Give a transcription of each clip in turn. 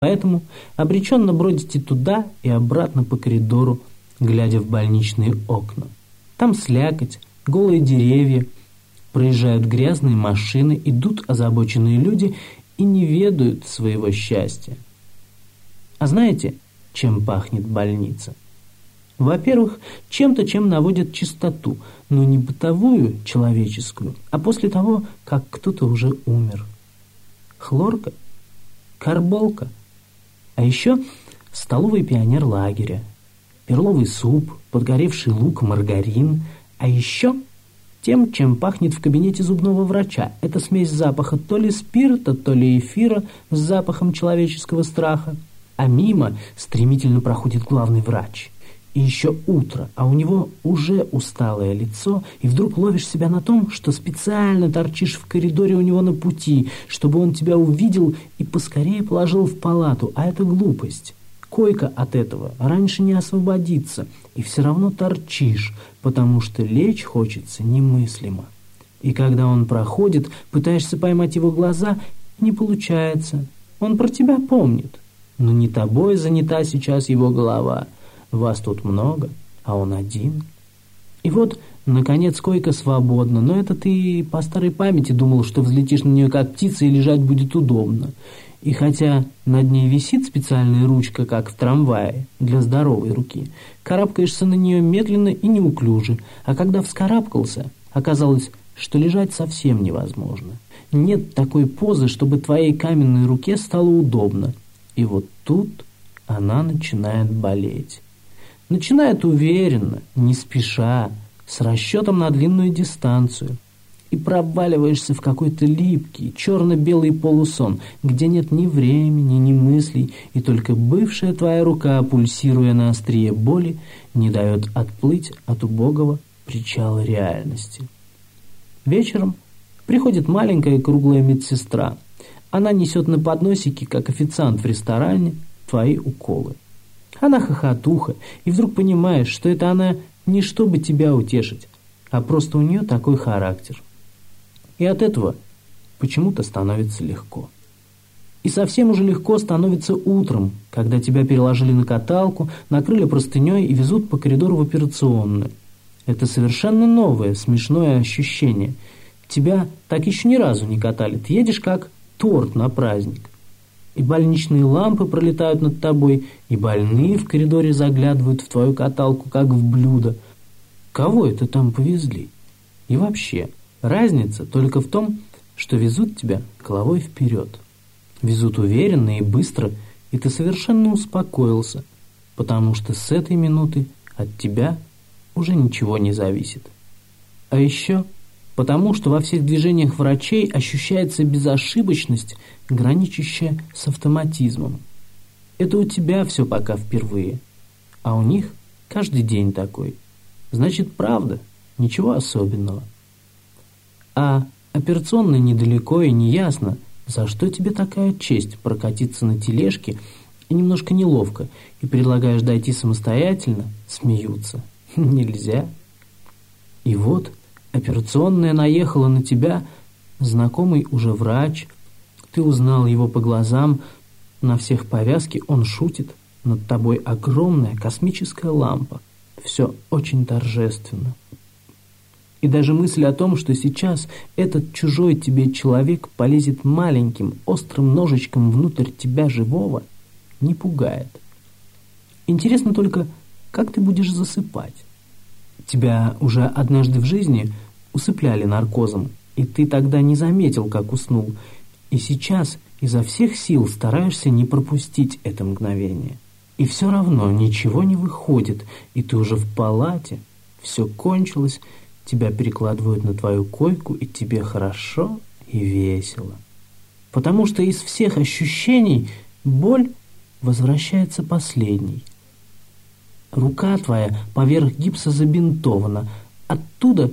Поэтому обреченно бродите туда и обратно по коридору, глядя в больничные окна. Там слякоть, голые деревья, проезжают грязные машины, идут озабоченные люди и не ведают своего счастья. А знаете, чем пахнет больница? Во-первых, чем-то, чем наводят чистоту, но не бытовую, человеческую, а после того, как кто-то уже умер. Хлорка, карболка, а еще столовый пионер лагеря, перловый суп, подгоревший лук, маргарин, а еще тем, чем пахнет в кабинете зубного врача. Это смесь запаха то ли спирта, то ли эфира с запахом человеческого страха. А мимо стремительно проходит главный врач – и еще утро, а у него уже усталое лицо, и вдруг ловишь себя на том, что специально торчишь в коридоре у него на пути, чтобы он тебя увидел и поскорее положил в палату, а это глупость. Койка от этого раньше не освободится, и все равно торчишь, потому что лечь хочется немыслимо. И когда он проходит, пытаешься поймать его глаза, не получается. Он про тебя помнит, но не тобой занята сейчас его голова – вас тут много, а он один. И вот, наконец, койка свободна, но это ты по старой памяти думал, что взлетишь на нее как птица и лежать будет удобно. И хотя над ней висит специальная ручка, как в трамвае, для здоровой руки, карабкаешься на нее медленно и неуклюже, а когда вскарабкался, оказалось, что лежать совсем невозможно. Нет такой позы, чтобы твоей каменной руке стало удобно. И вот тут она начинает болеть. Начинает уверенно, не спеша, с расчетом на длинную дистанцию. И проваливаешься в какой-то липкий, черно-белый полусон, где нет ни времени, ни мыслей, и только бывшая твоя рука, пульсируя на острие боли, не дает отплыть от убогого причала реальности. Вечером приходит маленькая круглая медсестра. Она несет на подносике, как официант в ресторане, твои уколы. Она хохотуха, и вдруг понимаешь, что это она не чтобы тебя утешить, а просто у нее такой характер. И от этого почему-то становится легко. И совсем уже легко становится утром, когда тебя переложили на каталку, накрыли простыней и везут по коридору в операционную. Это совершенно новое, смешное ощущение. Тебя так еще ни разу не катали. Ты едешь как торт на праздник и больничные лампы пролетают над тобой, и больные в коридоре заглядывают в твою каталку, как в блюдо. Кого это там повезли? И вообще, разница только в том, что везут тебя головой вперед. Везут уверенно и быстро, и ты совершенно успокоился, потому что с этой минуты от тебя уже ничего не зависит. А еще потому что во всех движениях врачей ощущается безошибочность, граничащая с автоматизмом. Это у тебя все пока впервые, а у них каждый день такой. Значит, правда, ничего особенного. А операционно недалеко и неясно, за что тебе такая честь прокатиться на тележке и немножко неловко, и предлагаешь дойти самостоятельно, смеются. Нельзя. И вот Операционная наехала на тебя, знакомый уже врач. Ты узнал его по глазам, на всех повязки он шутит. Над тобой огромная космическая лампа. Все очень торжественно. И даже мысль о том, что сейчас этот чужой тебе человек полезет маленьким острым ножичком внутрь тебя живого, не пугает. Интересно только, как ты будешь засыпать. Тебя уже однажды в жизни усыпляли наркозом, и ты тогда не заметил, как уснул. И сейчас изо всех сил стараешься не пропустить это мгновение. И все равно ничего не выходит, и ты уже в палате, все кончилось, тебя перекладывают на твою койку, и тебе хорошо и весело. Потому что из всех ощущений боль возвращается последней. Рука твоя поверх гипса забинтована. Оттуда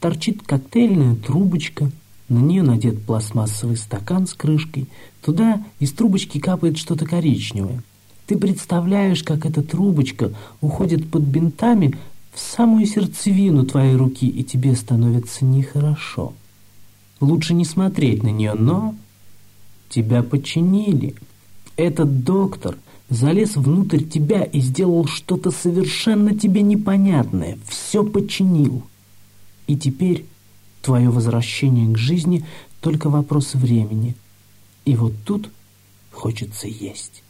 торчит коктейльная трубочка, на нее надет пластмассовый стакан с крышкой. Туда из трубочки капает что-то коричневое. Ты представляешь, как эта трубочка уходит под бинтами в самую сердцевину твоей руки, и тебе становится нехорошо. Лучше не смотреть на нее, но тебя починили. Этот доктор залез внутрь тебя и сделал что-то совершенно тебе непонятное, все починил. И теперь твое возвращение к жизни только вопрос времени. И вот тут хочется есть.